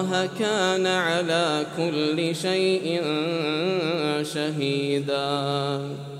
الله كان على كل شيء شهيداً.